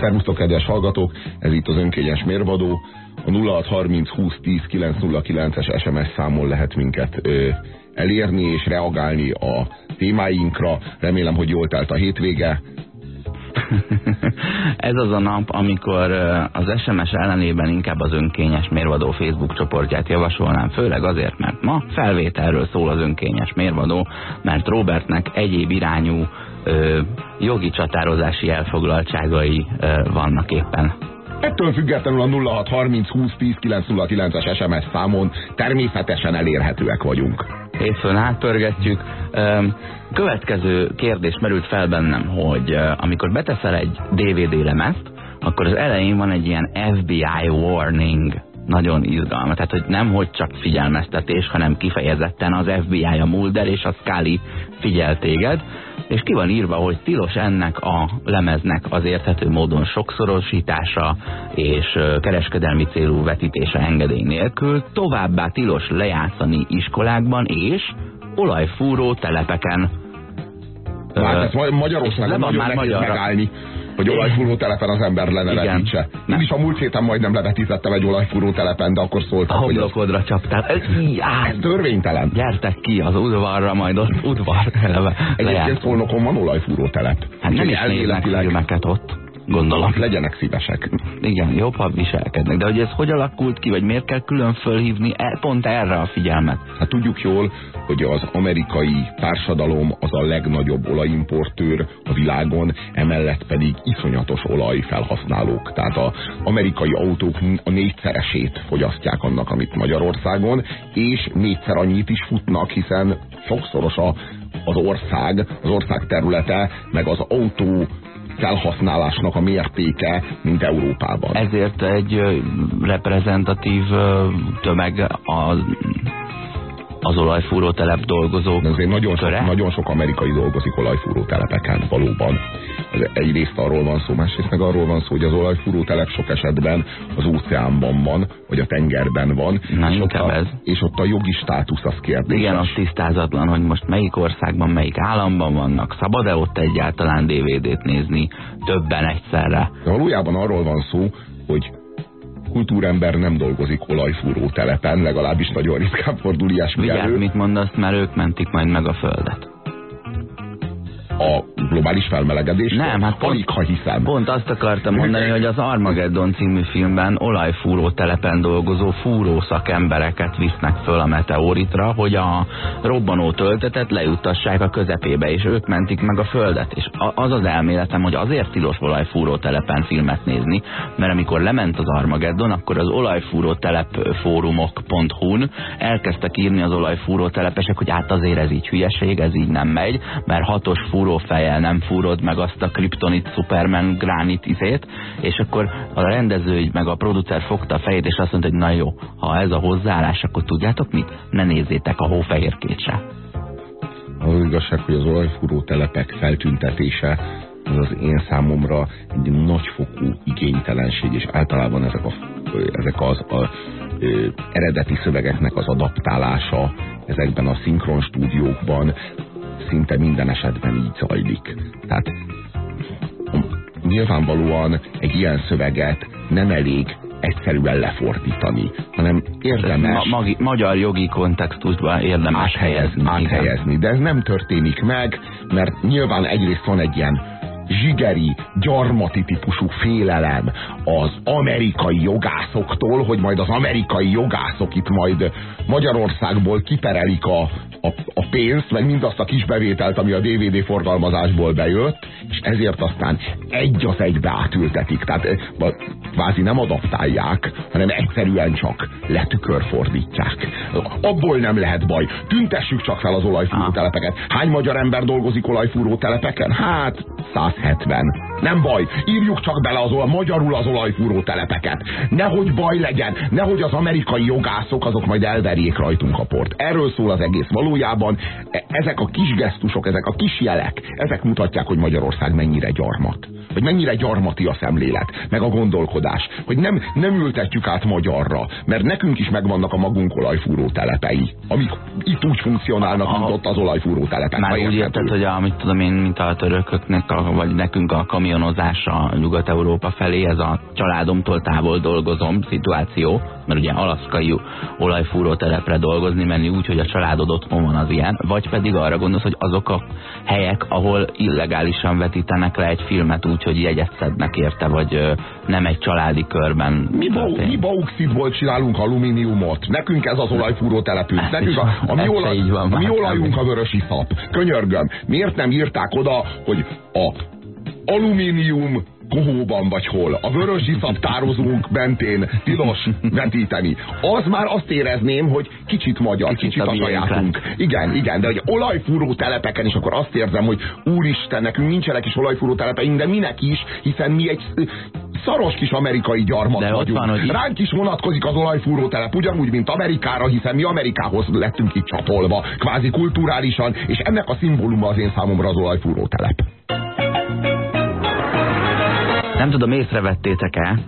Szervusztok, kedves hallgatók! Ez itt az önkényes mérvadó. A 0630 20 10 909-es SMS számon lehet minket ö, elérni és reagálni a témáinkra. Remélem, hogy jól telt a hétvége. Ez az a nap, amikor az SMS ellenében inkább az önkényes mérvadó Facebook csoportját javasolnám, főleg azért, mert ma felvételről szól az önkényes mérvadó, mert Robertnek egyéb irányú ö, jogi csatározási elfoglaltságai ö, vannak éppen. Ettől függetlenül a 0630 20 10 909-es SMS számon természetesen elérhetőek vagyunk. Hétfőn átpörgetjük. Következő kérdés merült fel bennem, hogy amikor beteszel egy DVD lemezt, akkor az elején van egy ilyen FBI warning nagyon izgalma. Tehát, hogy nem, hogy csak figyelmeztetés, hanem kifejezetten az FBI, a Mulder és a Scully figyel téged, és ki van írva, hogy tilos ennek a lemeznek az érthető módon sokszorosítása és kereskedelmi célú vetítése engedély nélkül, továbbá tilos lejátszani iskolákban és olajfúró telepeken. Hát ezt Magyarországon nagyon már nehéz megállni hogy olajfúró telepen az ember lenevetítse. Én is a múlt héten majdnem levetítettem egy olajfúró telepen, de akkor szóltam, a hogy... A csaptál. Ez, ez törvénytelen. Gyertek ki az udvarra, majd ott udvar eleve. Egyébként szólnokon van olajfúró telep. Hát nem is néznek filmeket ott gondolom. Legyenek szívesek. Igen, jobb, ha viselkednek. De hogy ez hogy alakult ki, vagy miért kell külön fölhívni e, pont erre a figyelmet? Hát tudjuk jól, hogy az amerikai társadalom az a legnagyobb olajimportőr a világon, emellett pedig iszonyatos olajfelhasználók. Tehát az amerikai autók a négyszeresét fogyasztják annak, amit Magyarországon, és négyszer annyit is futnak, hiszen sokszoros a, az ország, az ország területe, meg az autó felhasználásnak a mértéke, mint Európában. Ezért egy reprezentatív tömeg a az olajfúró telep dolgozók azért nagyon sok, nagyon sok amerikai dolgozik olajfúró telepeken, valóban. Egyrészt arról van szó, másrészt meg arról van szó, hogy az olajfúró telep sok esetben az óceánban van, vagy a tengerben van. Na, és, ott a, ez. és ott a jogi státusz az kérdés. Igen, az tisztázatlan, hogy most melyik országban, melyik államban vannak. Szabad-e ott egyáltalán DVD-t nézni többen egyszerre? De valójában arról van szó, hogy kultúrember nem dolgozik olajfúró telepen, legalábbis nagyon ritkán fordul ilyesmi Vigyázz, elő. mit mondasz, mert ők mentik majd meg a földet a globális felmelegedés? Nem, hát alig, ha hiszem. Pont azt akartam mondani, hogy az Armageddon című filmben olajfúró telepen dolgozó fúró szakembereket visznek föl a meteoritra, hogy a robbanó töltetet lejutassák a közepébe, és ők mentik meg a földet. És az az elméletem, hogy azért tilos olajfúró telepen filmet nézni, mert amikor lement az Armageddon, akkor az olajfúró telep fórumok.hu-n elkezdtek írni az olajfúró telepesek, hogy hát azért ez így hülyeség, ez így nem megy, mert hatos fúró fejjel nem fúrod meg azt a kriptonit, Superman gránit izét, és akkor a rendező meg a producer fogta a fejét, és azt mondta, hogy na jó, ha ez a hozzáállás, akkor tudjátok mit? Ne nézzétek a hófehérkét se. Az igazság, hogy az olajfúró telepek feltüntetése az az én számomra egy nagyfokú igénytelenség, és általában ezek, a, ezek az a, ö, eredeti szövegeknek az adaptálása ezekben a szinkron stúdiókban szinte minden esetben így zajlik. Tehát nyilvánvalóan egy ilyen szöveget nem elég egyszerűen lefordítani, hanem érdemes... Ma, magi, magyar jogi kontextusban érdemes áthelyezni. Áthelyezni, de ez nem történik meg, mert nyilván egyrészt van egy ilyen zsigeri, gyarmati típusú félelem az amerikai jogászoktól, hogy majd az amerikai jogászok itt majd Magyarországból kiperelik a, a, a pénzt, meg mindazt a kis bevételt, ami a DVD forgalmazásból bejött, és ezért aztán egy az egybe átültetik. Tehát eh, kvázi nem adaptálják, hanem egyszerűen csak letükörfordítják. Abból nem lehet baj. Tüntessük csak fel az olajfúró telepeket. Hány magyar ember dolgozik olajfúró telepeken? Hát 170. Nem baj, írjuk csak bele az olaj, magyarul az olajfúró telepeket. Nehogy baj legyen, nehogy az amerikai jogászok azok majd elverjék rajtunk a port. Erről szól az egész. Valójában e- ezek a kis gesztusok, ezek a kis jelek, ezek mutatják, hogy Magyarország mennyire gyarmat. Hogy mennyire gyarmati a szemlélet, meg a gondolkodás. Hogy nem, nem ültetjük át magyarra, mert nekünk is megvannak a magunk olajfúró telepei, amik itt úgy funkcionálnak, mint ott az olajfúró telepek. Már úgy érted, hogy amit tudom én, mint a törököknek, vagy nekünk a kamionozása Nyugat-Európa felé, ez a családomtól távol dolgozom szituáció, mert ugye alaszkai olajfúró telepre dolgozni menni úgy, hogy a családod otthon van az ilyen, vagy pedig arra gondolsz, hogy azok a helyek, ahol illegálisan vetítenek le egy filmet úgy, hogy jegyet szednek érte, vagy nem egy családi körben. Mi, bau, mi bauxitból csinálunk alumíniumot? Nekünk ez az olajfúró telepünk. Nekünk a, a, mi, olaj, a mi olajunk a vörös iszap. Könyörgöm. Miért nem írták oda, hogy a alumínium kohóban vagy hol, a vörös iszap tározónk mentén tilos vetíteni. Az már azt érezném, hogy kicsit magyar, kicsit, kicsit a sajátunk. Igen, igen, de hogy olajfúró telepeken is akkor azt érzem, hogy úristen, nekünk nincsenek is olajfúró telepeink, de minek is, hiszen mi egy szaros kis amerikai gyarmat de vagyunk. Van, hogy... Ránk is vonatkozik az olajfúró telep, ugyanúgy, mint Amerikára, hiszen mi Amerikához lettünk itt csatolva, kvázi kulturálisan, és ennek a szimbóluma az én számomra az olajfúró telep. Nem tudom, észrevettétek-e,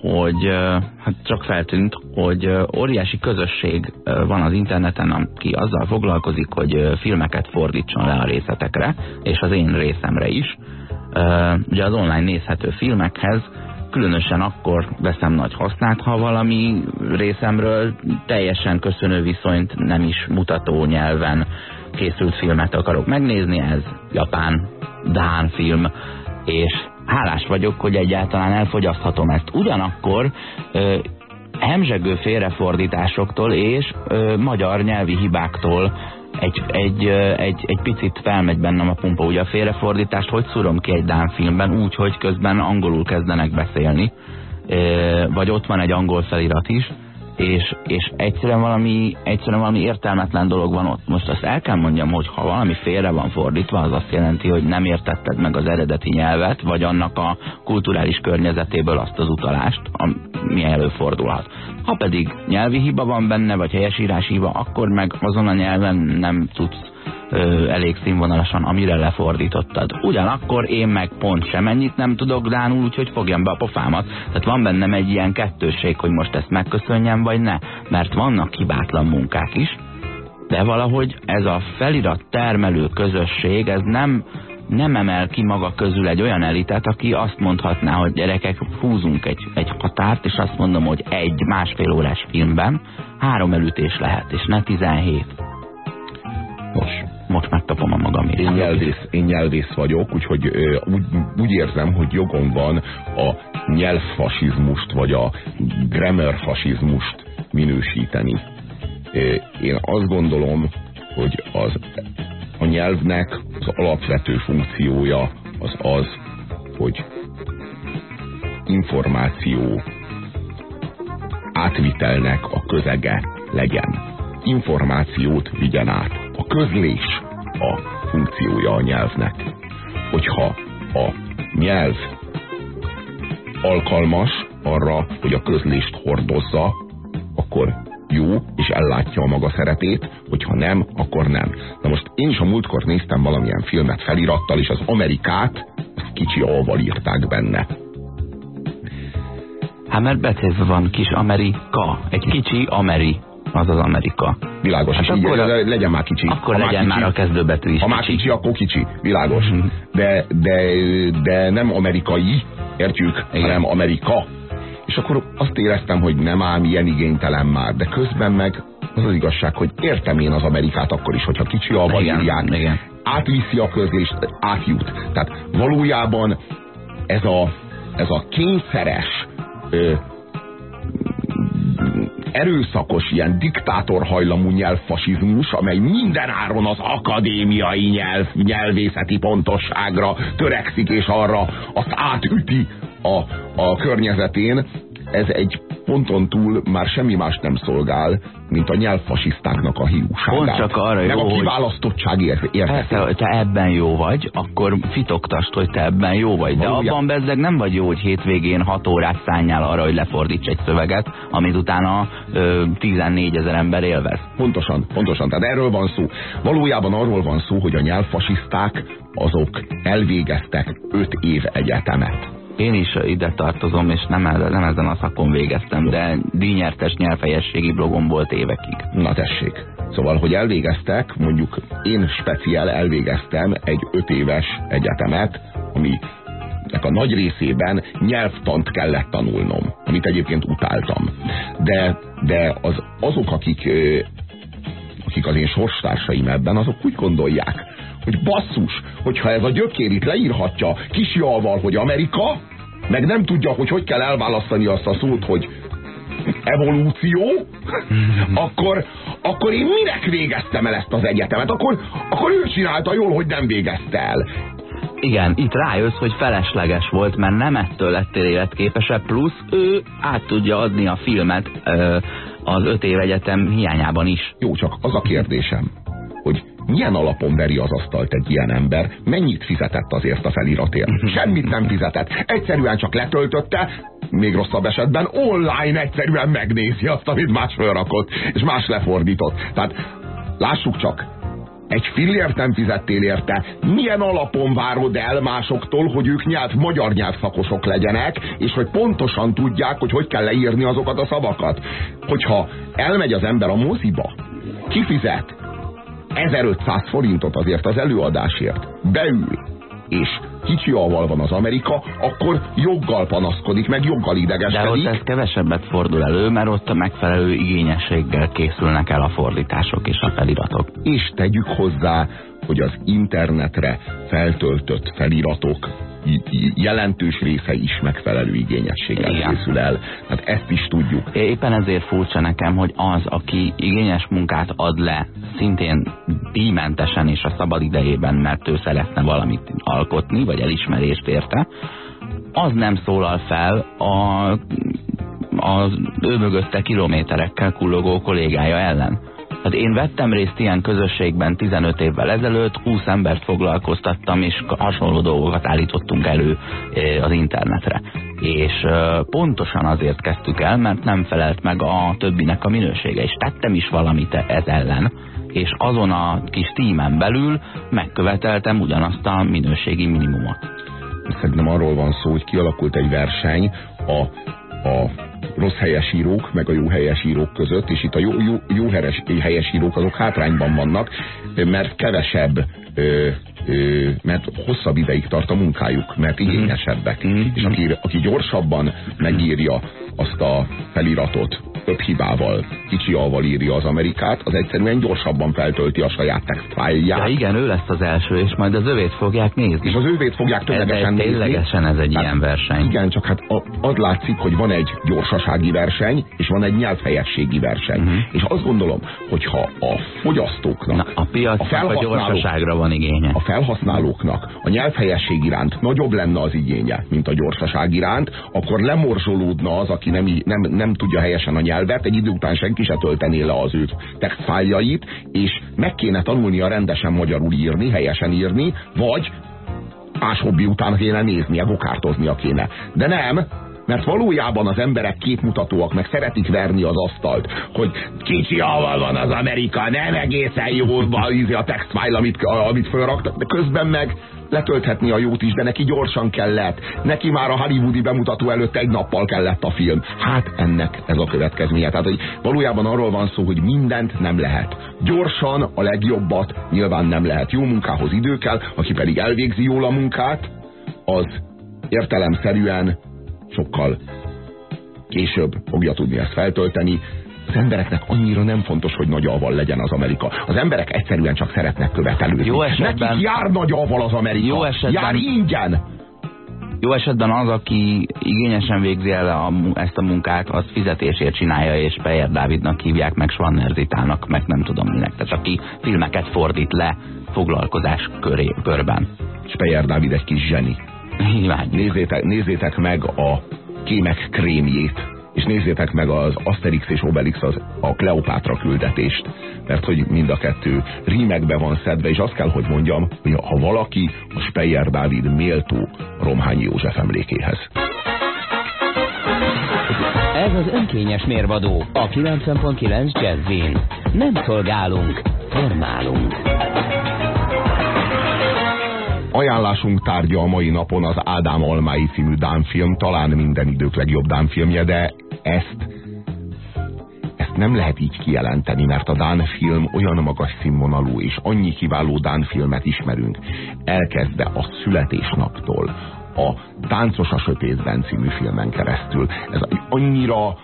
hogy hát csak feltűnt, hogy óriási közösség van az interneten, aki azzal foglalkozik, hogy filmeket fordítson le a részletekre, és az én részemre is. Ugye az online nézhető filmekhez különösen akkor veszem nagy hasznát, ha valami részemről teljesen köszönő viszonyt nem is mutató nyelven készült filmet akarok megnézni, ez japán, dán film, és hálás vagyok, hogy egyáltalán elfogyaszthatom ezt. Ugyanakkor ö, hemzsegő félrefordításoktól és ö, magyar nyelvi hibáktól egy, egy, egy, egy picit felmegy bennem a pumpa, ugye a félrefordítást hogy szúrom ki egy Dán filmben? Úgy, hogy közben angolul kezdenek beszélni, vagy ott van egy angol felirat is, és, és egyszerűen, valami, egyszerűen valami értelmetlen dolog van ott. Most azt el kell mondjam, hogy ha valami félre van fordítva, az azt jelenti, hogy nem értetted meg az eredeti nyelvet, vagy annak a kulturális környezetéből azt az utalást, ami előfordulhat. Ha pedig nyelvi hiba van benne, vagy helyesírási hiba, akkor meg azon a nyelven nem tudsz ö, elég színvonalasan, amire lefordítottad. Ugyanakkor én meg pont sem ennyit nem tudok Dánul, úgyhogy fogjam be a pofámat. Tehát van bennem egy ilyen kettőség, hogy most ezt megköszönjem, vagy ne. Mert vannak hibátlan munkák is, de valahogy ez a felirat termelő közösség, ez nem, nem emel ki maga közül egy olyan elitet, aki azt mondhatná, hogy gyerekek, húzunk egy, egy határt, és azt mondom, hogy egy másfél órás filmben három elütés lehet, és ne 17. Most megtapom a magam én nyelvész, én nyelvész vagyok, úgyhogy ö, úgy, úgy érzem, hogy jogom van a nyelvfasizmust, vagy a grammarfasizmust minősíteni. Én azt gondolom, hogy az, a nyelvnek az alapvető funkciója az az, hogy információ átvitelnek a közege legyen. Információt vigyen át közlés a funkciója a nyelvnek. Hogyha a nyelv alkalmas arra, hogy a közlést hordozza, akkor jó, és ellátja a maga szerepét, hogyha nem, akkor nem. Na most én is a múltkor néztem valamilyen filmet felirattal, és az Amerikát, azt kicsi alval írták benne. Hát mert van kis Amerika, egy kicsi Ameri az az Amerika. Világos, hát és akkor így, a, legyen már kicsi. Akkor ha legyen már, kicsi, már a kezdőbetű is Ha már kicsi, akkor kicsi. Világos. Mhm. De, de, de nem amerikai, értjük, Igen. hanem Amerika. És akkor azt éreztem, hogy nem ám ilyen igénytelen már, de közben meg az az igazság, hogy értem én az Amerikát akkor is, hogyha kicsi a. Igen. Átviszi a közlést, átjut. Tehát valójában ez a, ez a kényszeres ö, erőszakos, ilyen diktátorhajlamú nyelvfasizmus, amely mindenáron az akadémiai nyelv, nyelvészeti pontosságra törekszik, és arra azt átüti a, a környezetén, ez egy ponton túl már semmi más nem szolgál, mint a nyelvfasisztáknak a hiúságát. Pont csak arra jó, Meg a kiválasztottság érzetét. Persze, hogy te ebben jó vagy, akkor fitoktast, hogy te ebben jó vagy. De Valójá... abban bezzeg nem vagy jó, hogy hétvégén 6 órát szálljál arra, hogy lefordíts egy szöveget, amit utána ö, 14 ezer ember élvez. Pontosan, pontosan. Tehát erről van szó. Valójában arról van szó, hogy a nyelvfasiszták azok elvégeztek 5 év egyetemet én is ide tartozom, és nem, nem ezen a szakon végeztem, de díjnyertes nyelvfejességi blogom volt évekig. Na tessék. Szóval, hogy elvégeztek, mondjuk én speciál elvégeztem egy öt éves egyetemet, ami a nagy részében nyelvtant kellett tanulnom, amit egyébként utáltam. De, de az, azok, akik, akik az én sorstársaim ebben, azok úgy gondolják, hogy basszus, hogyha ez a gyökér itt leírhatja kisjalval, hogy Amerika, meg nem tudja, hogy hogy kell elválasztani azt a szót, hogy evolúció, akkor, akkor én minek végeztem el ezt az egyetemet? Akkor, akkor ő csinálta jól, hogy nem végezte el. Igen, itt rájössz, hogy felesleges volt, mert nem ettől lettél életképesebb, plusz ő át tudja adni a filmet ö, az öt év egyetem hiányában is. Jó, csak az a kérdésem, milyen alapon veri az asztalt egy ilyen ember, mennyit fizetett azért a feliratért? Semmit nem fizetett. Egyszerűen csak letöltötte, még rosszabb esetben online egyszerűen megnézi azt, amit más felrakott, és más lefordított. Tehát lássuk csak, egy fillért nem fizettél érte. Milyen alapon várod el másoktól, hogy ők nyelv, magyar nyelvszakosok legyenek, és hogy pontosan tudják, hogy hogy kell leírni azokat a szavakat? Hogyha elmegy az ember a moziba, kifizet 1500 forintot azért az előadásért, beül, és kicsi aval van az Amerika, akkor joggal panaszkodik, meg joggal idegeskedik. De ott ez kevesebbet fordul elő, mert ott a megfelelő igényességgel készülnek el a fordítások és a feliratok. És tegyük hozzá, hogy az internetre feltöltött feliratok jelentős része is megfelelő igényességgel Igen. készül el. Hát ezt is tudjuk. Éppen ezért furcsa nekem, hogy az, aki igényes munkát ad le, szintén díjmentesen és a szabad idejében, mert ő szeretne valamit alkotni, vagy elismerést érte, az nem szólal fel a, a ő mögötte kilométerekkel kullogó kollégája ellen. Hát én vettem részt ilyen közösségben 15 évvel ezelőtt, 20 embert foglalkoztattam, és hasonló dolgokat állítottunk elő eh, az internetre. És eh, pontosan azért kezdtük el, mert nem felelt meg a többinek a minősége, és tettem is valamit ez ellen, és azon a kis tímen belül megköveteltem ugyanazt a minőségi minimumot. Szerintem arról van szó, hogy kialakult egy verseny a, a rossz helyesírók, meg a jó helyesírók között, és itt a jó, jó, jó helyesírók azok hátrányban vannak, mert kevesebb ö, mert hosszabb ideig tart a munkájuk, mert mhm. igényesebbek. -hmm. És aki, aki gyorsabban megírja azt a feliratot, több hibával, kicsi alval írja az Amerikát, az egyszerűen gyorsabban feltölti a saját textfájlját. Ja igen, ő lesz az első, és majd az övét fogják nézni. És az övét fogják tömegesen nézni. Ténylegesen ez egy hát, ilyen verseny. Igen, csak hát az látszik, hogy van egy gyorsasági verseny, és van egy nyelvhelyességi verseny. Uh mhm. -huh. És azt gondolom, hogyha a fogyasztóknak, Na, a piac a, a gyorsaságra van igénye. A felhasználóknak a nyelvhelyesség iránt nagyobb lenne az igénye, mint a gyorsaság iránt, akkor lemorzsolódna az, aki nem, nem, nem tudja helyesen a nyelvet, egy idő után senki se töltené le az ő textfájljait, és meg kéne tanulnia rendesen magyarul írni, helyesen írni, vagy más hobbi után kéne néznie, gokártoznia kéne. De nem, mert valójában az emberek képmutatóak, meg szeretik verni az asztalt, hogy kicsi aval van az Amerika, nem egészen jó a textfile, amit, amit felraktak, de közben meg letölthetni a jót is, de neki gyorsan kellett. Neki már a hollywoodi bemutató előtt egy nappal kellett a film. Hát ennek ez a következménye. Tehát, hogy valójában arról van szó, hogy mindent nem lehet. Gyorsan a legjobbat nyilván nem lehet. Jó munkához idő kell, aki pedig elvégzi jól a munkát, az értelemszerűen sokkal később fogja tudni ezt feltölteni. Az embereknek annyira nem fontos, hogy nagy aval legyen az Amerika. Az emberek egyszerűen csak szeretnek követelőzni. Jó esetben... Nekik jár nagy aval az Amerika. Jó esetben... Jár ingyen. Jó esetben az, aki igényesen végzi el a, ezt a munkát, az fizetésért csinálja, és Pejer Dávidnak hívják, meg Svanner Zitának, meg nem tudom minek. Tehát aki filmeket fordít le foglalkozás köré, körben. Speyer Dávid egy kis zseni. Nézzétek, nézzétek meg a kémek krémjét, és nézzétek meg az Asterix és Obelix az, a Kleopátra küldetést, mert hogy mind a kettő rímekbe van szedve, és azt kell, hogy mondjam, hogy ha valaki a Speyer Dávid méltó Romhányi József emlékéhez. Ez az önkényes mérvadó a 90.9 Jazzin. Nem szolgálunk, formálunk. Ajánlásunk tárgya a mai napon az Ádám Almái című dánfilm, talán minden idők legjobb dánfilmje, de ezt ezt nem lehet így kijelenteni, mert a Dán film olyan magas színvonalú, és annyi kiváló Dán filmet ismerünk. Elkezdve a születésnaptól, a Táncos a sötétben című filmen keresztül. Ez annyira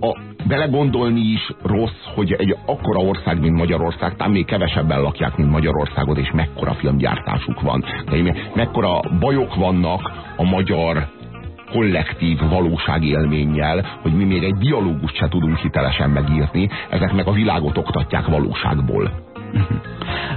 a, belegondolni is rossz, hogy egy akkora ország, mint Magyarország, talán még kevesebben lakják, mint Magyarországot, és mekkora filmgyártásuk van. De mekkora bajok vannak a magyar kollektív valóságélménnyel, hogy mi még egy dialógust se tudunk hitelesen megírni, ezek meg a világot oktatják valóságból.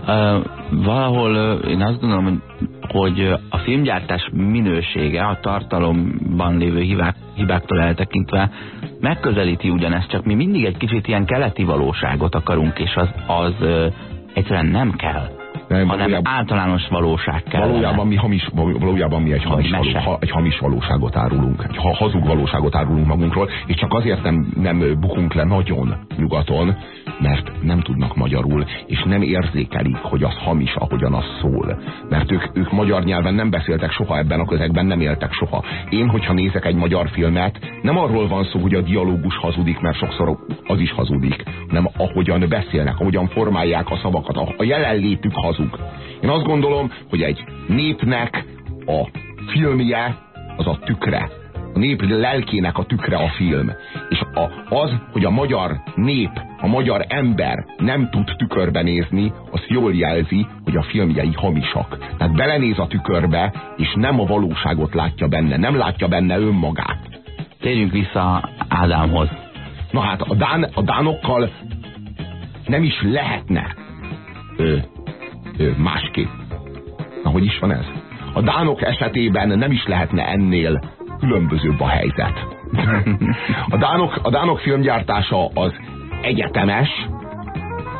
Uh, valahol uh, én azt gondolom, hogy, hogy a filmgyártás minősége a tartalomban lévő hibák, hibáktól eltekintve megközelíti ugyanezt, csak mi mindig egy kicsit ilyen keleti valóságot akarunk, és az, az egyszerűen nem kell nem, hanem valójában, általános valóság kell. Valójában mi, hamis, valójában mi egy hamis, való, egy hamis valóságot árulunk, egy hazug valóságot árulunk magunkról, és csak azért nem, nem bukunk le nagyon nyugaton, mert nem tudnak magyarul, és nem érzékelik, hogy az hamis, ahogyan az szól. Mert ők, ők magyar nyelven nem beszéltek soha ebben a közegben, nem éltek soha. Én, hogyha nézek egy magyar filmet, nem arról van szó, hogy a dialógus hazudik, mert sokszor az is hazudik, hanem ahogyan beszélnek, ahogyan formálják a szavakat, a jelenlétük hazug. Én azt gondolom, hogy egy népnek a filmje az a tükre a nép lelkének a tükre a film. És a, az, hogy a magyar nép, a magyar ember nem tud tükörbe nézni, az jól jelzi, hogy a filmjei hamisak. Tehát belenéz a tükörbe, és nem a valóságot látja benne, nem látja benne önmagát. Térjünk vissza Ádámhoz. Na hát a, Dán, a Dánokkal nem is lehetne ö, másképp. Na, hogy is van ez? A Dánok esetében nem is lehetne ennél különbözőbb a helyzet. A dánok, a dánok filmgyártása az egyetemes,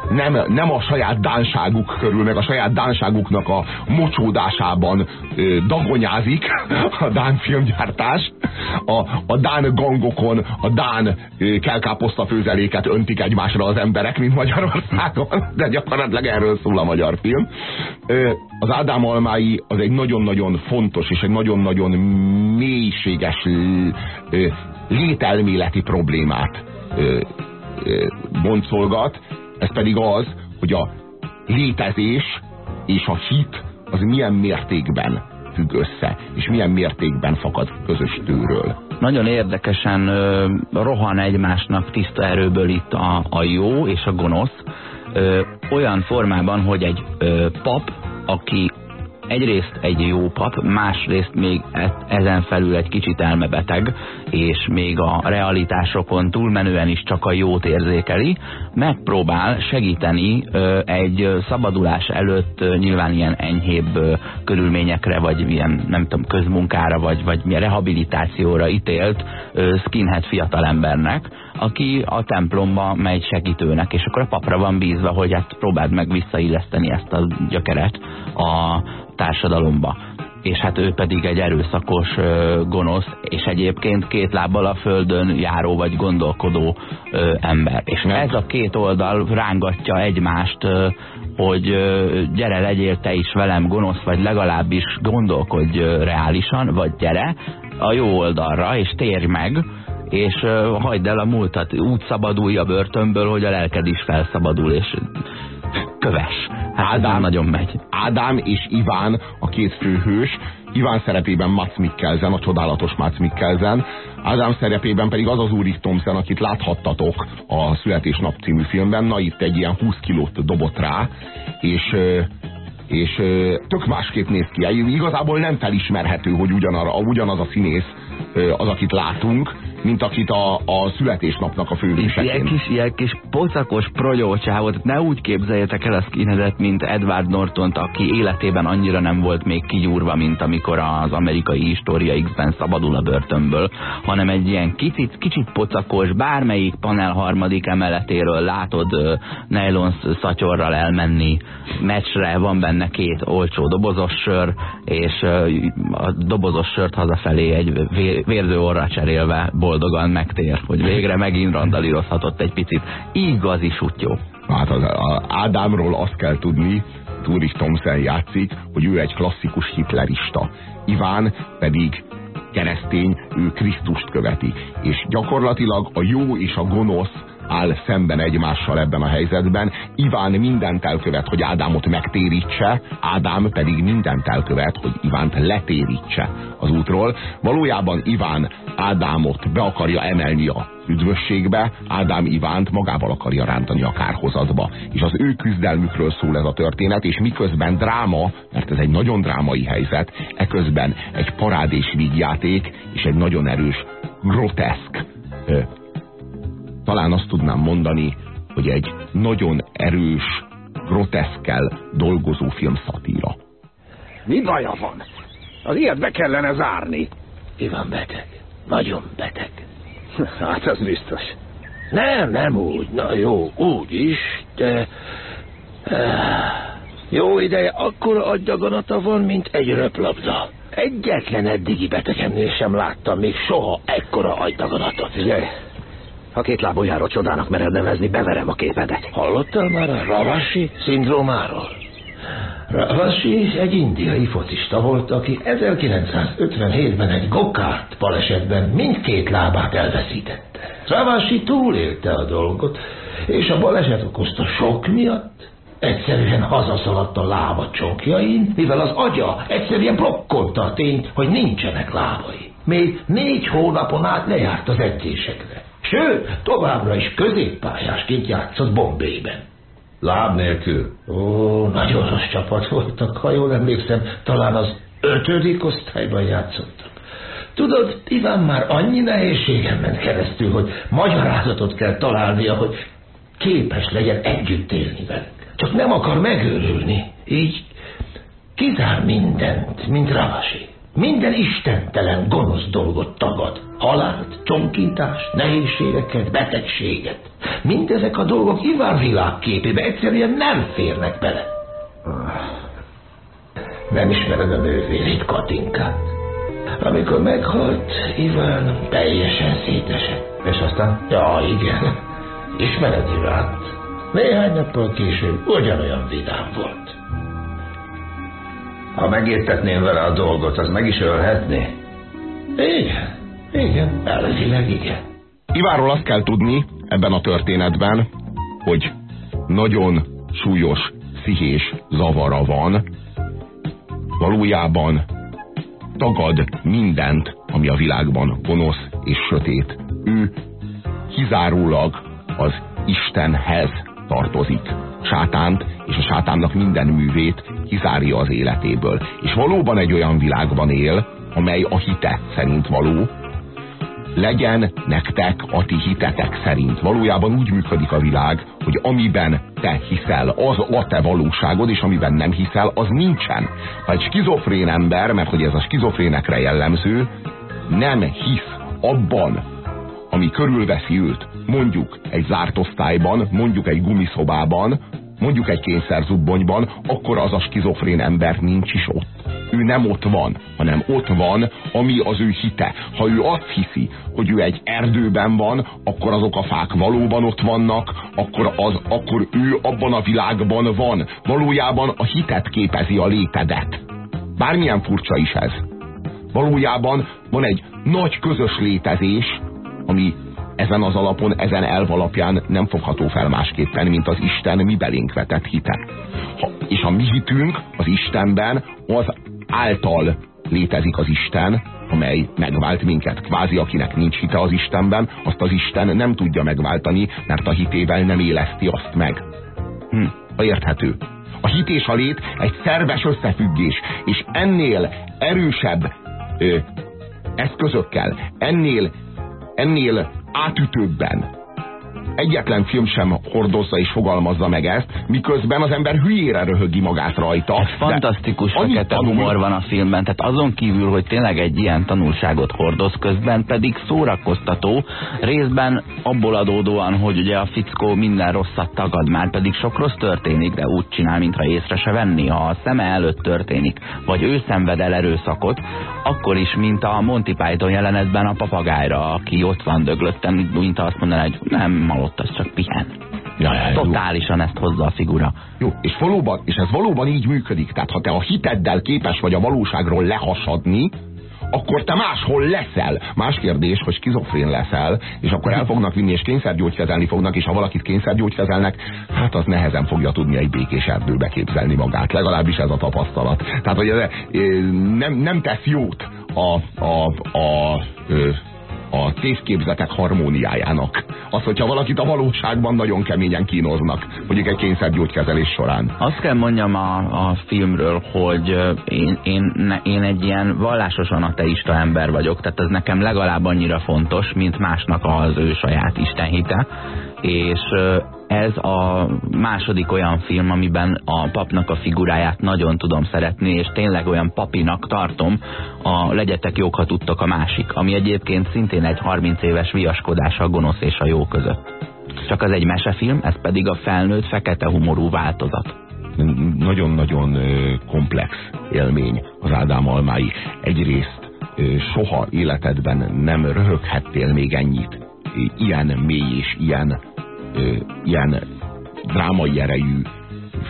nem, nem a saját dánságuk körül, meg a saját dánságuknak a mocsódásában ö, dagonyázik a dán filmgyártás. A, a dán gangokon a dán ö, kelkáposzta főzeléket öntik egymásra az emberek, mint Magyarországon, de gyakorlatilag erről szól a magyar film. Ö, az Ádám Almái az egy nagyon-nagyon fontos és egy nagyon-nagyon mélységes ö, lételméleti problémát ö, boncolgat, ez pedig az, hogy a létezés és a hit az milyen mértékben függ össze, és milyen mértékben fakad közös tőről. Nagyon érdekesen ö, rohan egymásnak tiszta erőből itt a, a jó és a gonosz, ö, olyan formában, hogy egy ö, pap, aki egyrészt egy jó pap, másrészt még e- ezen felül egy kicsit elmebeteg, és még a realitásokon túlmenően is csak a jót érzékeli, megpróbál segíteni egy szabadulás előtt nyilván ilyen enyhébb körülményekre, vagy ilyen nem tudom, közmunkára, vagy, vagy rehabilitációra ítélt skinhead fiatalembernek, aki a templomba megy segítőnek, és akkor a papra van bízva, hogy hát próbáld meg visszailleszteni ezt a gyökeret a társadalomba és hát ő pedig egy erőszakos, gonosz, és egyébként két lábbal a földön járó vagy gondolkodó ember. És ez a két oldal rángatja egymást, hogy gyere, legyél te is velem gonosz, vagy legalábbis gondolkodj reálisan, vagy gyere a jó oldalra, és térj meg, és hagyd el a múltat, úgy szabadulj a börtönből, hogy a lelked is felszabadul, és köves. Hát Ádám nagyon megy. Ádám és Iván a két főhős, Iván szerepében Mats Mikkelsen, a csodálatos Mats Mikkelsen, Ádám szerepében pedig az az Úrik Thompson, akit láthattatok a Születésnap című filmben, na itt egy ilyen 20 kilót dobott rá, és és tök másképp néz ki. Igazából nem felismerhető, hogy ugyanarra, ugyanaz a színész az, akit látunk, mint akit a, a születésnapnak a főhőseként. Ilyen kis, ilyen kis pocakos progyócsávot, ne úgy képzeljétek el a skinheadet, mint Edward norton aki életében annyira nem volt még kigyúrva, mint amikor az amerikai História X-ben szabadul a börtönből, hanem egy ilyen kicsit, kicsit pocakos, bármelyik panel harmadik emeletéről látod nylon szatyorral elmenni meccsre, van benne két olcsó dobozos sör, és a dobozos sört hazafelé egy vérző orra cserélve boldogan megtér, hogy végre megint randalírozhatott egy picit. Igazi sutyó. Hát az, az Ádámról azt kell tudni, Túri Thompson játszik, hogy ő egy klasszikus hitlerista. Iván pedig keresztény, ő Krisztust követi. És gyakorlatilag a jó és a gonosz áll szemben egymással ebben a helyzetben. Iván mindent elkövet, hogy Ádámot megtérítse, Ádám pedig mindent elkövet, hogy Ivánt letérítse az útról. Valójában Iván Ádámot be akarja emelni a üdvösségbe, Ádám Ivánt magával akarja rántani a kárhozatba. És az ő küzdelmükről szól ez a történet, és miközben dráma, mert ez egy nagyon drámai helyzet, eközben egy parád és vígjáték, és egy nagyon erős, groteszk, talán azt tudnám mondani, hogy egy nagyon erős, groteszkel dolgozó film szatíra. Mi baja van? Az ilyet be kellene zárni. Iván beteg. Nagyon beteg. Hát az biztos. Nem, nem úgy. Na jó, úgy is, de... Jó ideje, akkora agydaganata van, mint egy röplabda. Egyetlen eddigi betegemnél sem láttam még soha ekkora agydaganatot. Figyelj, ha két lábon járó csodának mered nevezni, beverem a képedet. Hallottál már a Ravasi szindrómáról? Ravasi egy indiai focista volt, aki 1957-ben egy gokárt balesetben mindkét lábát elveszítette. Ravasi túlélte a dolgot, és a baleset okozta sok miatt egyszerűen hazaszaladt a lába csonkjain, mivel az agya egyszerűen blokkolta a tényt, hogy nincsenek lábai. Még négy hónapon át lejárt az edzésekre. Sőt, továbbra is középpályásként játszott Bombayben. Láb nélkül. Ó, nagyon rossz csapat voltak, ha jól emlékszem, talán az ötödik osztályban játszottak. Tudod, Iván már annyi nehézségen ment keresztül, hogy magyarázatot kell találnia, hogy képes legyen együtt élni velük. Csak nem akar megőrülni. Így kizár mindent, mint Ravasi. Minden istentelen, gonosz dolgot tagad. Halált, csonkítást, nehézségeket, betegséget. Mindezek a dolgok Iván világképébe egyszerűen nem férnek bele. Nem ismered a nővérét, Katinkát. Amikor meghalt, Iván teljesen szétesett. És aztán? Ja, igen. Ismered Ivánt? Néhány nappal később ugyanolyan vidám volt. Ha megértetném vele a dolgot, az meg is ölhetné? Igen, igen, elvileg igen. Iváról azt kell tudni ebben a történetben, hogy nagyon súlyos pszichés zavara van, valójában tagad mindent, ami a világban gonosz és sötét. Ő kizárólag az Istenhez tartozik. Sátánt és a sátánnak minden művét kizárja az életéből. És valóban egy olyan világban él, amely a hite szerint való, legyen nektek a ti hitetek szerint. Valójában úgy működik a világ, hogy amiben te hiszel, az a te valóságod, és amiben nem hiszel, az nincsen. Ha egy skizofrén ember, mert hogy ez a skizofrénekre jellemző, nem hisz abban, ami körülveszi őt, mondjuk egy zárt osztályban, mondjuk egy gumiszobában, mondjuk egy kényszerzubbonyban, akkor az a skizofrén ember nincs is ott. Ő nem ott van, hanem ott van, ami az ő hite. Ha ő azt hiszi, hogy ő egy erdőben van, akkor azok a fák valóban ott vannak, akkor, az, akkor ő abban a világban van. Valójában a hitet képezi a létedet. Bármilyen furcsa is ez. Valójában van egy nagy közös létezés, ami ezen az alapon, ezen elv alapján nem fogható fel másképpen, mint az Isten mi belénk vetett hite. Ha, és a mi hitünk az Istenben az által létezik az Isten, amely megvált minket. Kvázi akinek nincs hite az Istenben, azt az Isten nem tudja megváltani, mert a hitével nem éleszti azt meg. Hm, érthető. A hit és a lét egy szerves összefüggés, és ennél erősebb ö, eszközökkel, ennél, ennél átütőbben egyetlen film sem hordozza és fogalmazza meg ezt, miközben az ember hülyére röhögi magát rajta. Ez fantasztikus fekete humor van a filmben, tehát azon kívül, hogy tényleg egy ilyen tanulságot hordoz közben, pedig szórakoztató, részben abból adódóan, hogy ugye a fickó minden rosszat tagad már, pedig sok rossz történik, de úgy csinál, mintha észre se venni, ha a szeme előtt történik, vagy ő szenved el erőszakot, akkor is, mint a Monty Python jelenetben a papagájra, aki ott van döglöttem, mint azt mondaná, hogy nem halott, az csak pihen. Ja, ja, Totálisan jó. ezt hozza a figura. Jó, és, valóban, és ez valóban így működik. Tehát ha te a hiteddel képes vagy a valóságról lehasadni, akkor te máshol leszel. Más kérdés, hogy skizofrén leszel, és akkor el fognak vinni, és kényszergyógykezelni fognak, és ha valakit kényszergyógykezelnek, hát az nehezen fogja tudni egy békés erdőbe képzelni magát. Legalábbis ez a tapasztalat. Tehát, hogy ez, nem, nem tesz jót a, a, a, a a tévképzetek harmóniájának. Az, hogyha valakit a valóságban nagyon keményen kínoznak, mondjuk egy kényszergyógykezelés során. Azt kell mondjam a, a filmről, hogy én, én, én egy ilyen vallásosan ateista ember vagyok, tehát ez nekem legalább annyira fontos, mint másnak az ő saját istenhite, és ez a második olyan film, amiben a papnak a figuráját nagyon tudom szeretni, és tényleg olyan papinak tartom a Legyetek jók, ha tudtok a másik, ami egyébként szintén egy 30 éves viaskodás a gonosz és a jó között. Csak az egy mesefilm, ez pedig a felnőtt fekete humorú változat. Nagyon-nagyon komplex élmény az Ádám Almái. Egyrészt soha életedben nem röhöghettél még ennyit. Ilyen mély és ilyen ilyen drámai erejű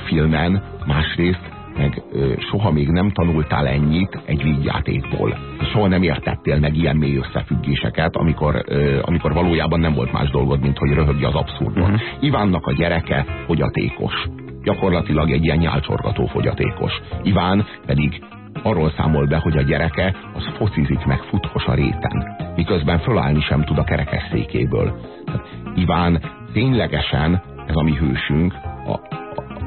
filmen, másrészt meg ö, soha még nem tanultál ennyit egy vígjátékból. Soha nem értettél meg ilyen mély összefüggéseket, amikor, ö, amikor valójában nem volt más dolgod, mint hogy röhögj az abszurdon. Uh mhm. -huh. Ivánnak a gyereke fogyatékos. Gyakorlatilag egy ilyen nyálcsorgató fogyatékos. Iván pedig arról számol be, hogy a gyereke az focizik meg futkos a réten, miközben fölállni sem tud a kerekes székéből. Tehát Iván ténylegesen ez a mi hősünk, a, a,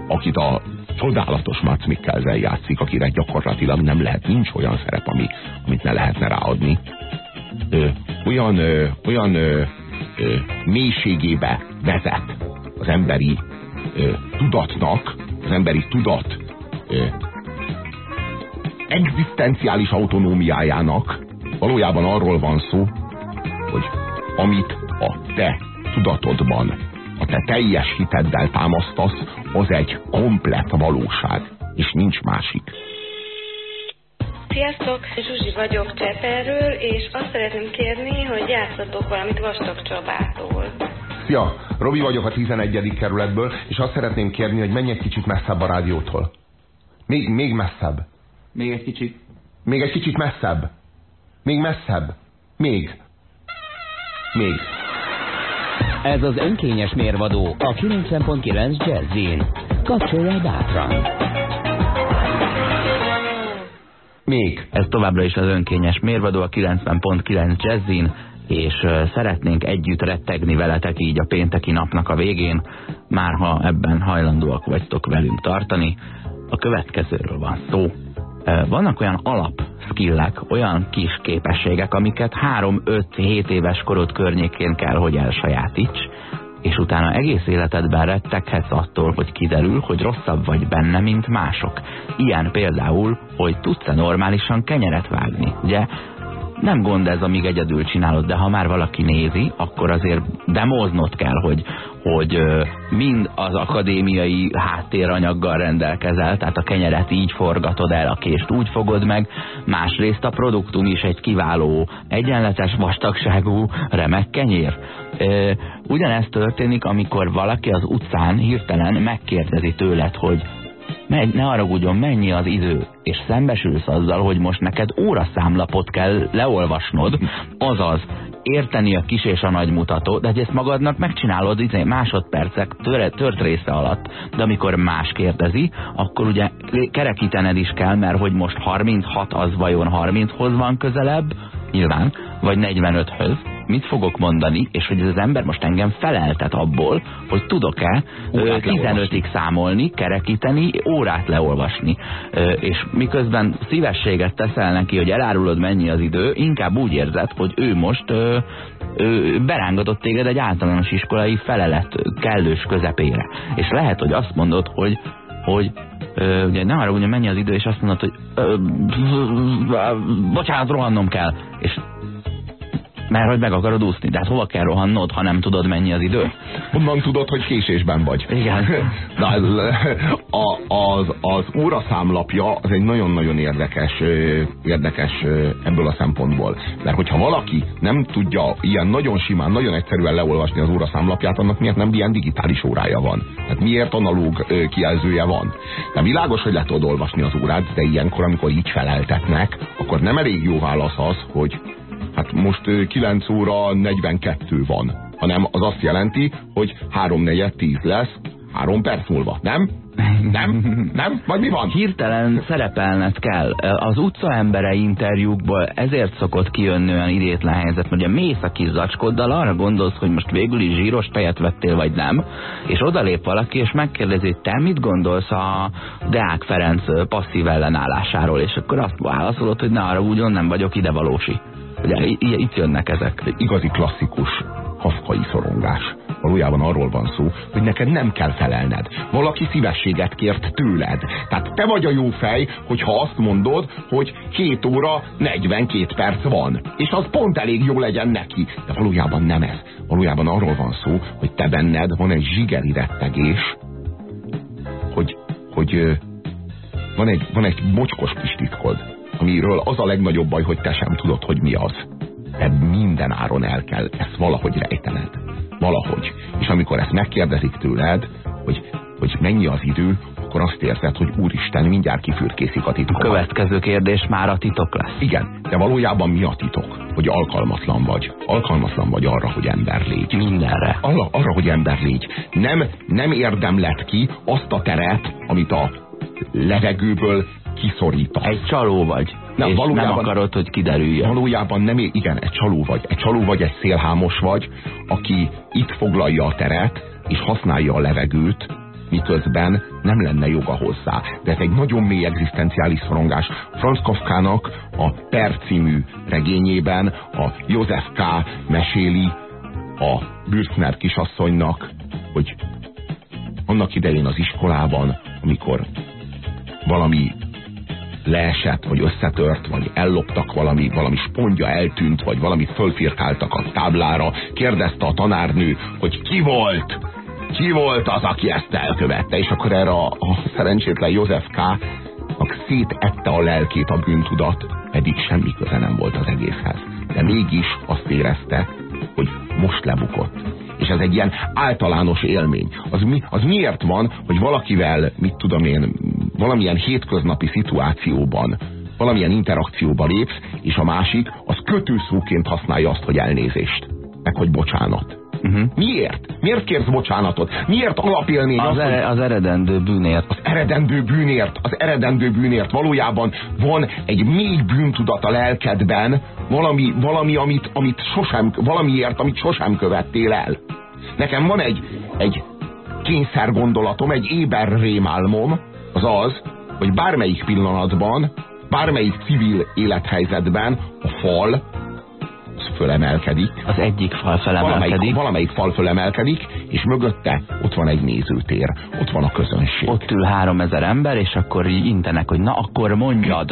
akit a csodálatos Mats Mikkelsen játszik, akire gyakorlatilag nem lehet, nincs olyan szerep, ami, amit ne lehetne ráadni. Ö, olyan ö, olyan ö, ö, mélységébe vezet az emberi ö, tudatnak, az emberi tudat ö, egzisztenciális autonómiájának valójában arról van szó, hogy amit a te tudatodban, a te teljes hiteddel támasztasz, az egy komplet valóság, és nincs másik. Sziasztok, Zsuzsi vagyok Cseperről, és azt szeretném kérni, hogy játszatok valamit Vastag Csabától. Szia, Robi vagyok a 11. kerületből, és azt szeretném kérni, hogy menj egy kicsit messzebb a rádiótól. Még, még messzebb. Még egy kicsit. Még egy kicsit messzebb. Még messzebb. Még. Még. Ez az önkényes mérvadó a 90.9 Jazzin. Kapcsolja bátran! Még. Ez továbbra is az önkényes mérvadó a 90.9 Jazzin, és szeretnénk együtt rettegni veletek így a pénteki napnak a végén, már ha ebben hajlandóak vagytok velünk tartani. A következőről van szó. Vannak olyan alap skillek, olyan kis képességek, amiket 3-5-7 éves korod környékén kell, hogy elsajátíts, és utána egész életedben retteghetsz attól, hogy kiderül, hogy rosszabb vagy benne, mint mások. Ilyen például, hogy tudsz-e normálisan kenyeret vágni. Ugye nem gond ez, amíg egyedül csinálod, de ha már valaki nézi, akkor azért demóznod kell, hogy, hogy mind az akadémiai háttéranyaggal rendelkezel, tehát a kenyeret így forgatod el, a kést úgy fogod meg, másrészt a produktum is egy kiváló, egyenletes vastagságú, remek kenyér. Ugyanezt történik, amikor valaki az utcán hirtelen megkérdezi tőled, hogy megy, ne haragudjon, mennyi az idő, és szembesülsz azzal, hogy most neked óraszámlapot kell leolvasnod, azaz érteni a kis és a nagy mutató, de hogy ezt magadnak megcsinálod izé, másodpercek tör, tört része alatt, de amikor más kérdezi, akkor ugye kerekítened is kell, mert hogy most 36 az vajon 30-hoz van közelebb, nyilván, vagy 45-höz, mit fogok mondani, és hogy ez az ember most engem feleltet abból, hogy tudok-e 15-ig számolni, kerekíteni, órát leolvasni. És miközben szívességet teszel neki, hogy elárulod mennyi az idő, inkább úgy érzed, hogy ő most berángatott téged egy általános iskolai felelet kellős közepére. És lehet, hogy azt mondod, hogy hogy ö, ugye ne arra, hogy mennyi az idő, és azt mondod, hogy ö, bocsánat, rohannom kell. És mert hogy meg akarod úszni. De hát hova kell rohannod, ha nem tudod mennyi az idő? Honnan tudod, hogy késésben vagy? Igen. Na, az, a, az, az óraszámlapja az egy nagyon-nagyon érdekes, érdekes ebből a szempontból. Mert hogyha valaki nem tudja ilyen nagyon simán, nagyon egyszerűen leolvasni az óraszámlapját, annak miért nem ilyen digitális órája van? Tehát miért analóg kijelzője van? De világos, hogy le tudod olvasni az órát, de ilyenkor, amikor így feleltetnek, akkor nem elég jó válasz az, hogy hát most ö, 9 óra 42 van, hanem az azt jelenti, hogy 3 4 10 lesz 3 perc múlva, nem? Nem? Nem? Vagy mi van? Hirtelen szerepelned kell. Az utcaembere interjúkból ezért szokott kijönni olyan idétlen helyzet, mert ugye mész a kis zacskoddal, arra gondolsz, hogy most végül is zsíros tejet vettél, vagy nem, és odalép valaki, és megkérdezi, hogy te mit gondolsz a Deák Ferenc passzív ellenállásáról, és akkor azt válaszolod, hogy ne arra úgy, nem vagyok ide valósi. Ugye itt jönnek ezek. De igazi klasszikus kafkai szorongás. Valójában arról van szó, hogy neked nem kell felelned. Valaki szívességet kért tőled. Tehát te vagy a jó fej, hogyha azt mondod, hogy 2 óra 42 perc van. És az pont elég jó legyen neki. De valójában nem ez. Valójában arról van szó, hogy te benned van egy zsigeri rettegés, hogy, hogy van egy, van egy mocskos kis titkod, amiről az a legnagyobb baj, hogy te sem tudod, hogy mi az. De minden áron el kell ezt valahogy rejtened. Valahogy. És amikor ezt megkérdezik tőled, hogy, hogy mennyi az idő, akkor azt érzed, hogy úristen, mindjárt kifürkészik a titok. A következő kérdés már a titok lesz. Igen, de valójában mi a titok? Hogy alkalmatlan vagy. Alkalmatlan vagy arra, hogy ember légy. Mindenre. Arra, arra hogy ember légy. Nem, nem érdemled ki azt a teret, amit a levegőből kiszorítasz. Egy csaló vagy. Na, és valójában, nem akarod, hogy kiderüljön. Valójában nem, igen, egy csaló vagy. Egy csaló vagy, egy szélhámos vagy, aki itt foglalja a teret, és használja a levegőt, miközben nem lenne joga hozzá. De ez egy nagyon mély egzisztenciális szorongás. Franz Kafkának a Per című regényében a József K. meséli a Bürszner kisasszonynak, hogy annak idején az iskolában, amikor valami leesett, vagy összetört, vagy elloptak valami, valami spondja eltűnt, vagy valamit fölfirkáltak a táblára, kérdezte a tanárnő, hogy ki volt, ki volt az, aki ezt elkövette, és akkor erre a, a szerencsétlen József K. szétette a lelkét a bűntudat, pedig semmi köze nem volt az egészhez. De mégis azt érezte, hogy most lebukott. És ez egy ilyen általános élmény. Az, mi, az miért van, hogy valakivel, mit tudom én, valamilyen hétköznapi szituációban, valamilyen interakcióba lépsz, és a másik az kötőszóként használja azt, hogy elnézést, meg hogy bocsánat. Uh -huh. Miért? Miért kérsz bocsánatot? Miért alapélmény az, az, hogy... az eredendő bűnért. Az eredendő bűnért, az eredendő bűnért. Valójában van egy mély bűntudat a lelkedben, valami, valami amit, amit sosem, valamiért, amit sosem követtél el. Nekem van egy, egy kényszer gondolatom, egy éber rémálmom, az az, hogy bármelyik pillanatban, bármelyik civil élethelyzetben a fal fölemelkedik. Az egyik fal fölemelkedik. Valamelyik, valamelyik fal fölemelkedik, és mögötte ott van egy nézőtér, ott van a közönség. Ott ül három ezer ember, és akkor így intenek, hogy na akkor mondjad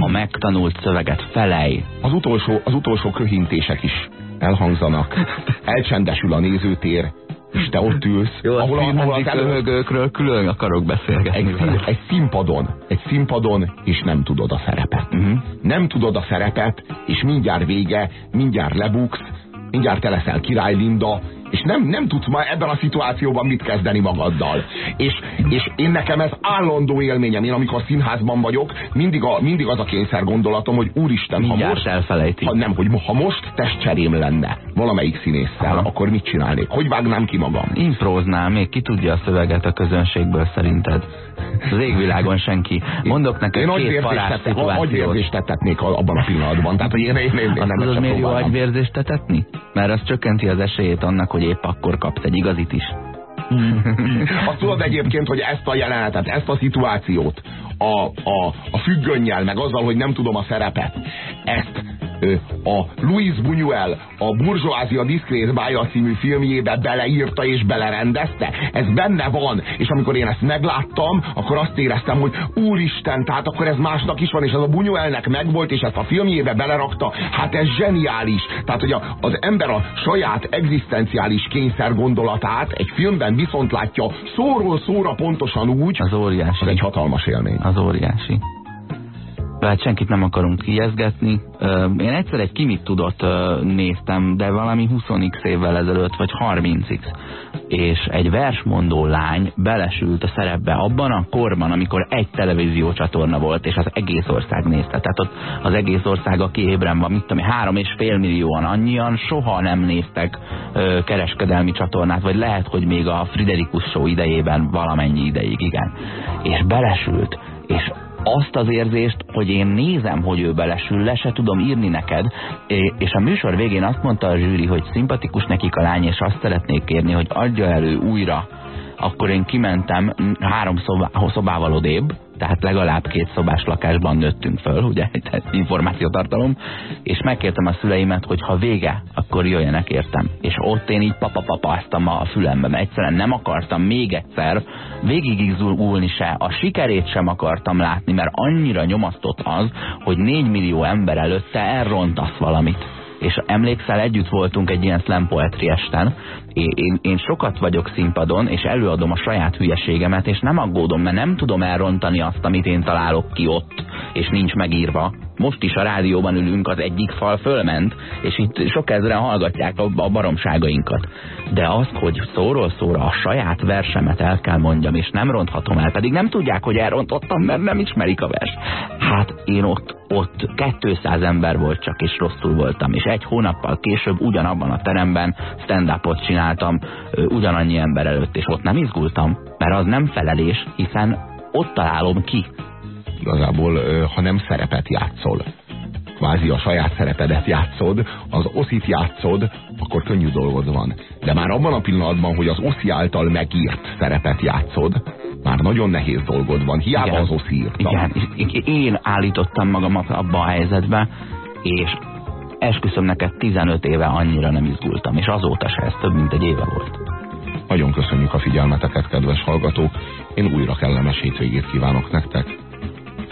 a megtanult szöveget, felej. Az utolsó, az utolsó köhintések is elhangzanak, elcsendesül a nézőtér, és te ott ülsz, Jó, ahol, a, ahol az előhögőkről külön akarok beszélgetni. Egy, szín, egy színpadon, egy színpadon, és nem tudod a szerepet. Uh mhm. -huh. Nem tudod a szerepet, és mindjárt vége, mindjárt lebuksz, mindjárt te leszel király Linda, és nem, nem tudsz ma ebben a szituációban mit kezdeni magaddal. És, és én nekem ez állandó élményem. Én amikor színházban vagyok, mindig, a, mindig az a kényszer gondolatom, hogy úristen, ha most, elfelejti. Ha, nem, hogy ha most testcserém lenne valamelyik színésszel, Aha. akkor mit csinálnék? Hogy vágnám ki magam? Improznál, még ki tudja a szöveget a közönségből szerinted? Az égvilágon senki. Mondok neked én két parás szituációt. Agyvérzést tetetnék abban a pillanatban. Tehát, hogy én, én, én, én nem tudod, miért jó agyvérzést tetetni? Mert az csökkenti az esélyét annak, hogy épp akkor kapsz egy igazit is. Azt tudod egyébként, hogy ezt a jelenetet, ezt a szituációt a, a, a függönnyel, meg azzal, hogy nem tudom a szerepet, ezt a Louis Buñuel a Burzsóázia Diszkrét Bája című filmjébe beleírta és belerendezte. Ez benne van. És amikor én ezt megláttam, akkor azt éreztem, hogy úristen, tehát akkor ez másnak is van, és ez a Buñuelnek megvolt, és ezt a filmjébe belerakta. Hát ez zseniális. Tehát, hogy a, az ember a saját egzisztenciális kényszer gondolatát egy filmben viszont látja szóról szóra pontosan úgy, az óriási. Az egy hatalmas élmény. Az óriási. Hát senkit nem akarunk kijezgetni. Én egyszer egy kimit tudott néztem, de valami 20x évvel ezelőtt, vagy 30x. És egy versmondó lány belesült a szerepbe abban a korban, amikor egy televíziócsatorna volt, és az egész ország nézte. Tehát ott az egész ország, aki ébren van, mit tudom, három és fél millióan, annyian soha nem néztek kereskedelmi csatornát, vagy lehet, hogy még a Friderikus Show idejében valamennyi ideig, igen. És belesült, és azt az érzést, hogy én nézem, hogy ő belesül, le se tudom írni neked, és a műsor végén azt mondta a zsűri, hogy szimpatikus nekik a lány, és azt szeretnék kérni, hogy adja elő újra. Akkor én kimentem három szobá, szobával odébb, tehát legalább két szobás lakásban nőttünk föl, ugye, információtartalom, és megkértem a szüleimet, hogy ha vége, akkor jöjjenek értem. És ott én így papapapáztam a fülembe, mert egyszerűen nem akartam még egyszer végigizulni se, a sikerét sem akartam látni, mert annyira nyomasztott az, hogy négy millió ember előtte elrontasz valamit és emlékszel, együtt voltunk egy ilyen slam poetry esten, én, én, sokat vagyok színpadon, és előadom a saját hülyeségemet, és nem aggódom, mert nem tudom elrontani azt, amit én találok ki ott, és nincs megírva. Most is a rádióban ülünk, az egyik fal fölment, és itt sok ezeren hallgatják a, a baromságainkat. De azt, hogy szóról szóra a saját versemet el kell mondjam, és nem ronthatom el, pedig nem tudják, hogy elrontottam, mert nem ismerik a vers. Hát én ott, ott 200 ember volt csak, és rosszul voltam, és egy hónappal később ugyanabban a teremben stand-upot csináltam ugyanannyi ember előtt, és ott nem izgultam, mert az nem felelés, hiszen ott találom ki, igazából, ha nem szerepet játszol, kvázi a saját szerepedet játszod, az oszit játszod, akkor könnyű dolgod van. De már abban a pillanatban, hogy az oszi által megírt szerepet játszod, már nagyon nehéz dolgod van. Hiába Igen. az oszi írta. Igen, én állítottam magamat abba a helyzetbe, és esküszöm neked 15 éve annyira nem izgultam, és azóta se, ez több mint egy éve volt. Nagyon köszönjük a figyelmeteket, kedves hallgatók. Én újra kellemes hétvégét kívánok nektek.